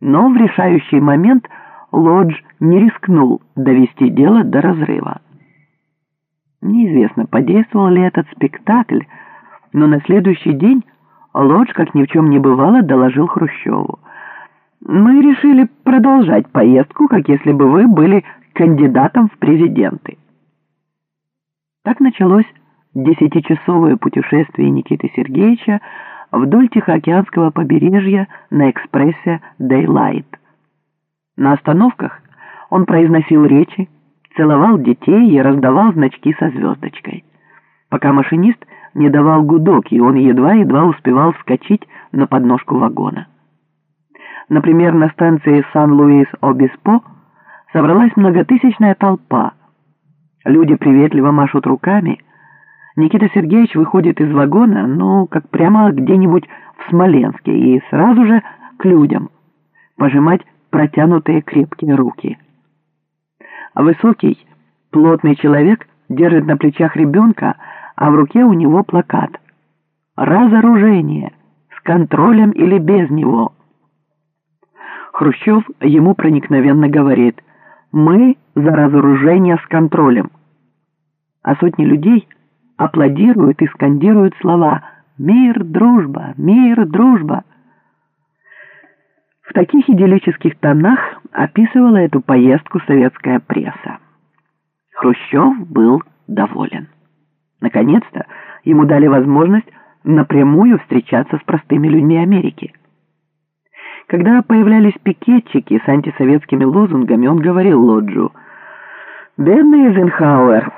Но в решающий момент Лодж не рискнул довести дело до разрыва. Неизвестно, подействовал ли этот спектакль, но на следующий день Лодж, как ни в чем не бывало, доложил Хрущеву. «Мы решили продолжать поездку, как если бы вы были кандидатом в президенты». Так началось десятичасовое путешествие Никиты Сергеевича вдоль Тихоокеанского побережья на экспрессе «Дейлайт». На остановках он произносил речи, целовал детей и раздавал значки со звездочкой, пока машинист не давал гудок, и он едва-едва успевал вскочить на подножку вагона. Например, на станции Сан-Луис-Обеспо собралась многотысячная толпа. Люди приветливо машут руками. Никита Сергеевич выходит из вагона, ну, как прямо где-нибудь в Смоленске, и сразу же к людям, пожимать протянутые крепкие руки. А высокий, плотный человек держит на плечах ребенка, а в руке у него плакат. «Разоружение! С контролем или без него!» Хрущев ему проникновенно говорит «Мы за разоружение с контролем». А сотни людей аплодируют и скандируют слова «Мир, дружба! Мир, дружба!» В таких идиллических тонах описывала эту поездку советская пресса. Хрущев был доволен. Наконец-то ему дали возможность напрямую встречаться с простыми людьми Америки. Когда появлялись пикетчики с антисоветскими лозунгами, он говорил Лоджу, «Бедный Эйзенхауэр,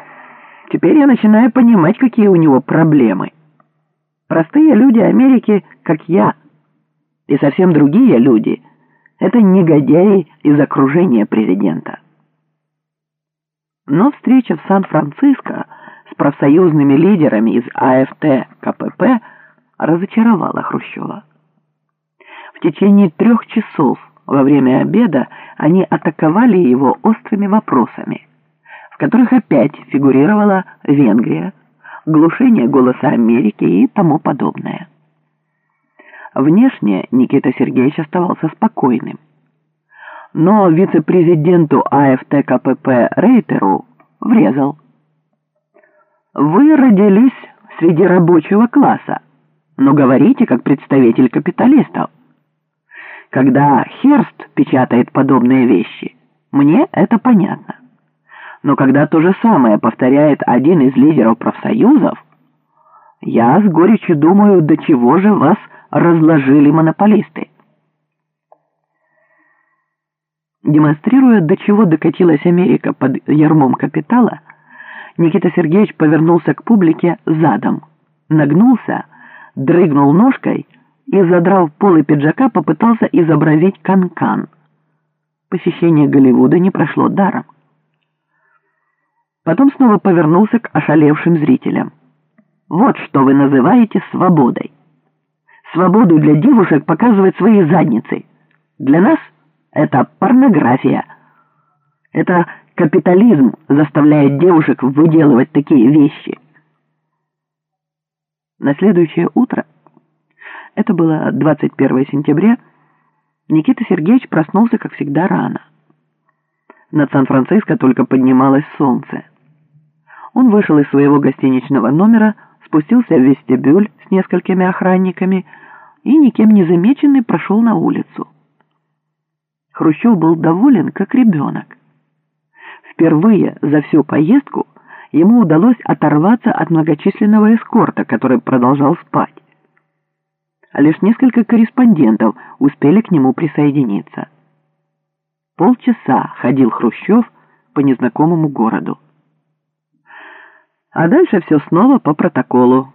теперь я начинаю понимать, какие у него проблемы. Простые люди Америки, как я, и совсем другие люди, это негодяи из окружения президента». Но встреча в Сан-Франциско с профсоюзными лидерами из АФТ КПП разочаровала Хрущева. В течение трех часов во время обеда они атаковали его острыми вопросами, которых опять фигурировала Венгрия, глушение голоса Америки и тому подобное. Внешне Никита Сергеевич оставался спокойным. Но вице-президенту АФТ КПП Рейтеру врезал. «Вы родились среди рабочего класса, но говорите как представитель капиталистов. Когда Херст печатает подобные вещи, мне это понятно. Но когда то же самое повторяет один из лидеров профсоюзов, я с горечью думаю, до чего же вас разложили монополисты. Демонстрируя, до чего докатилась Америка под ярмом капитала, Никита Сергеевич повернулся к публике задом, нагнулся, дрыгнул ножкой и, задрав полы пиджака, попытался изобразить канкан. -кан. Посещение Голливуда не прошло даром. Потом снова повернулся к ошалевшим зрителям. «Вот что вы называете свободой. Свободу для девушек показывать свои задницы. Для нас это порнография. Это капитализм заставляет девушек выделывать такие вещи». На следующее утро это было 21 сентября. Никита Сергеевич проснулся, как всегда, рано. Над Сан-Франциско только поднималось солнце. Он вышел из своего гостиничного номера, спустился в вестибюль с несколькими охранниками и, никем не замеченный, прошел на улицу. Хрущев был доволен, как ребенок. Впервые за всю поездку ему удалось оторваться от многочисленного эскорта, который продолжал спать лишь несколько корреспондентов успели к нему присоединиться. Полчаса ходил Хрущев по незнакомому городу. А дальше все снова по протоколу.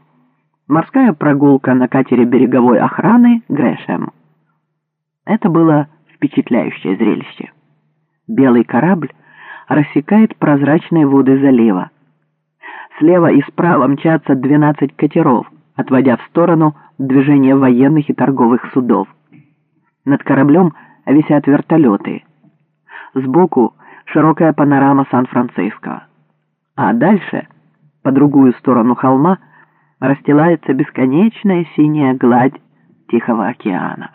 Морская прогулка на катере береговой охраны «Грэшем». Это было впечатляющее зрелище. Белый корабль рассекает прозрачные воды залива. Слева и справа мчатся 12 катеров, отводя в сторону движение военных и торговых судов. Над кораблем висят вертолеты. Сбоку широкая панорама Сан-Франциско. А дальше, по другую сторону холма, расстилается бесконечная синяя гладь Тихого океана.